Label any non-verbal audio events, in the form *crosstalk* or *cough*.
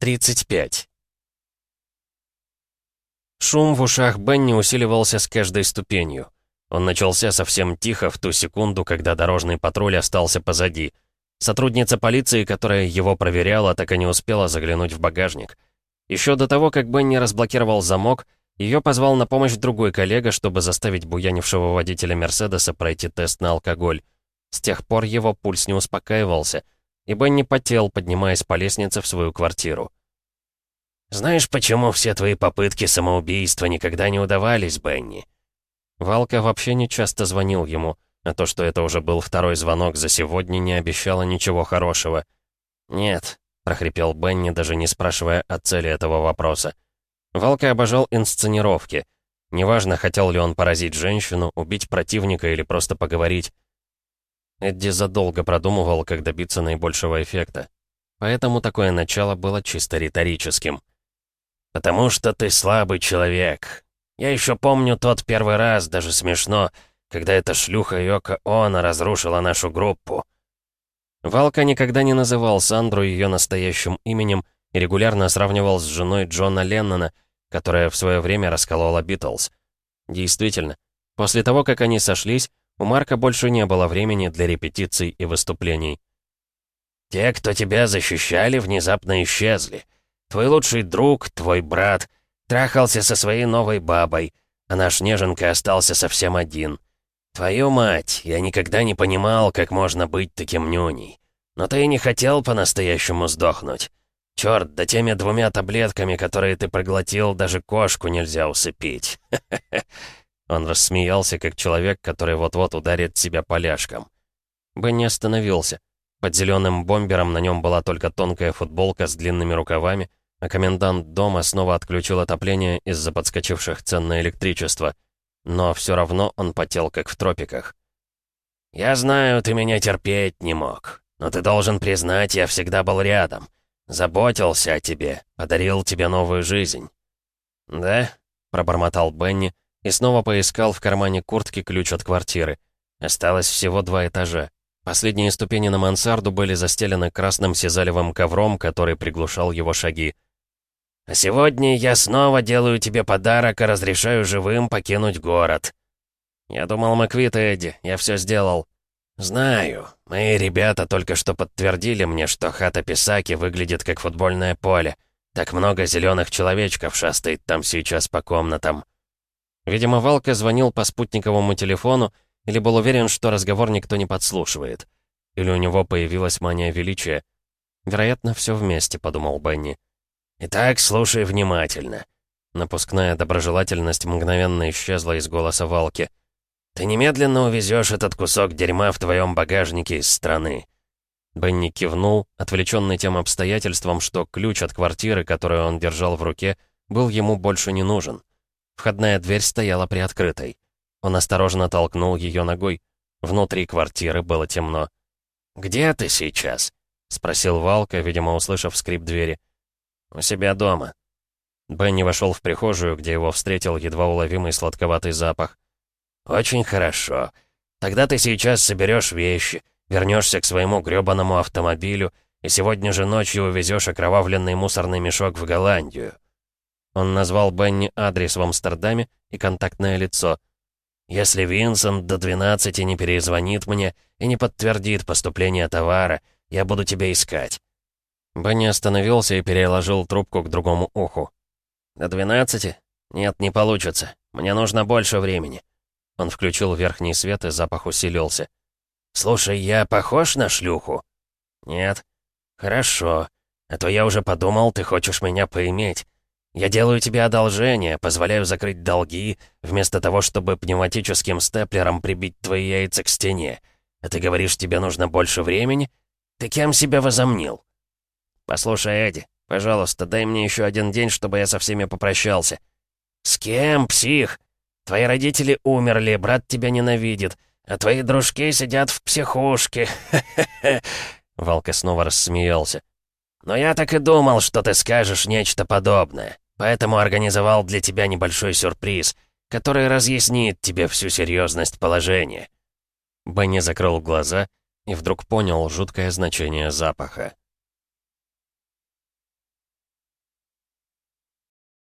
35. Шум в ушах Бенни усиливался с каждой ступенью. Он начался совсем тихо в ту секунду, когда дорожный патруль остался позади. Сотрудница полиции, которая его проверяла, так и не успела заглянуть в багажник. Еще до того, как Бенни разблокировал замок, ее позвал на помощь другой коллега, чтобы заставить буянившего водителя Мерседеса пройти тест на алкоголь. С тех пор его пульс не успокаивался — и Бенни потел, поднимаясь по лестнице в свою квартиру. «Знаешь, почему все твои попытки самоубийства никогда не удавались, Бенни?» Валка вообще не часто звонил ему, а то, что это уже был второй звонок за сегодня, не обещало ничего хорошего. «Нет», — прохрипел Бенни, даже не спрашивая о цели этого вопроса. Валка обожал инсценировки. Неважно, хотел ли он поразить женщину, убить противника или просто поговорить. Эдди задолго продумывал, как добиться наибольшего эффекта. Поэтому такое начало было чисто риторическим. «Потому что ты слабый человек. Я еще помню тот первый раз, даже смешно, когда эта шлюха Йока Оно разрушила нашу группу». Валка никогда не называл Сандру ее настоящим именем и регулярно сравнивал с женой Джона Леннона, которая в свое время расколола Битлз. Действительно, после того, как они сошлись, у Марка больше не было времени для репетиций и выступлений. «Те, кто тебя защищали, внезапно исчезли. Твой лучший друг, твой брат, трахался со своей новой бабой, а наш неженка остался совсем один. Твою мать, я никогда не понимал, как можно быть таким нюней. Но ты и не хотел по-настоящему сдохнуть. Чёрт, да теми двумя таблетками, которые ты проглотил, даже кошку нельзя усыпить. *laughs* Он рассмеялся, как человек, который вот-вот ударит себя поляшком. Бенни остановился. Под зеленым бомбером на нем была только тонкая футболка с длинными рукавами, а комендант дома снова отключил отопление из-за подскочивших цен на электричество. Но все равно он потел, как в тропиках. «Я знаю, ты меня терпеть не мог, но ты должен признать, я всегда был рядом. Заботился о тебе, подарил тебе новую жизнь». «Да?» — пробормотал Бенни, — и снова поискал в кармане куртки ключ от квартиры. Осталось всего два этажа. Последние ступени на мансарду были застелены красным сизалевым ковром, который приглушал его шаги. «А сегодня я снова делаю тебе подарок и разрешаю живым покинуть город». «Я думал, мы квиты, Эдди. Я все сделал». «Знаю. Мои ребята только что подтвердили мне, что хата Писаки выглядит как футбольное поле. Так много зеленых человечков шастает там сейчас по комнатам». Видимо, Валка звонил по спутниковому телефону или был уверен, что разговор никто не подслушивает. Или у него появилась мания величия. Вероятно, все вместе, подумал Бенни. «Итак, слушай внимательно». Напускная доброжелательность мгновенно исчезла из голоса Валки. «Ты немедленно увезешь этот кусок дерьма в твоем багажнике из страны». Бенни кивнул, отвлеченный тем обстоятельством, что ключ от квартиры, которую он держал в руке, был ему больше не нужен. Входная дверь стояла приоткрытой. Он осторожно толкнул ее ногой. Внутри квартиры было темно. «Где ты сейчас?» — спросил Валка, видимо, услышав скрип двери. «У себя дома». Бенни вошел в прихожую, где его встретил едва уловимый сладковатый запах. «Очень хорошо. Тогда ты сейчас соберешь вещи, вернешься к своему грёбаному автомобилю и сегодня же ночью увезешь окровавленный мусорный мешок в Голландию. Он назвал Бенни адрес в Амстердаме и контактное лицо. «Если Винсент до 12 не перезвонит мне и не подтвердит поступление товара, я буду тебя искать». Бенни остановился и переложил трубку к другому уху. «До 12? Нет, не получится. Мне нужно больше времени». Он включил верхний свет, и запах усилился. «Слушай, я похож на шлюху?» «Нет». «Хорошо. А то я уже подумал, ты хочешь меня поиметь. Я делаю тебе одолжение, позволяю закрыть долги, вместо того, чтобы пневматическим степлером прибить твои яйца к стене. А ты говоришь, тебе нужно больше времени? Ты кем себя возомнил? Послушай, Эдди, пожалуйста, дай мне еще один день, чтобы я со всеми попрощался. С кем, псих? Твои родители умерли, брат тебя ненавидит, а твои дружки сидят в психушке. *laughs* Валка снова рассмеялся. Но я так и думал, что ты скажешь нечто подобное. Поэтому организовал для тебя небольшой сюрприз, который разъяснит тебе всю серьезность положения». Бенни закрыл глаза и вдруг понял жуткое значение запаха.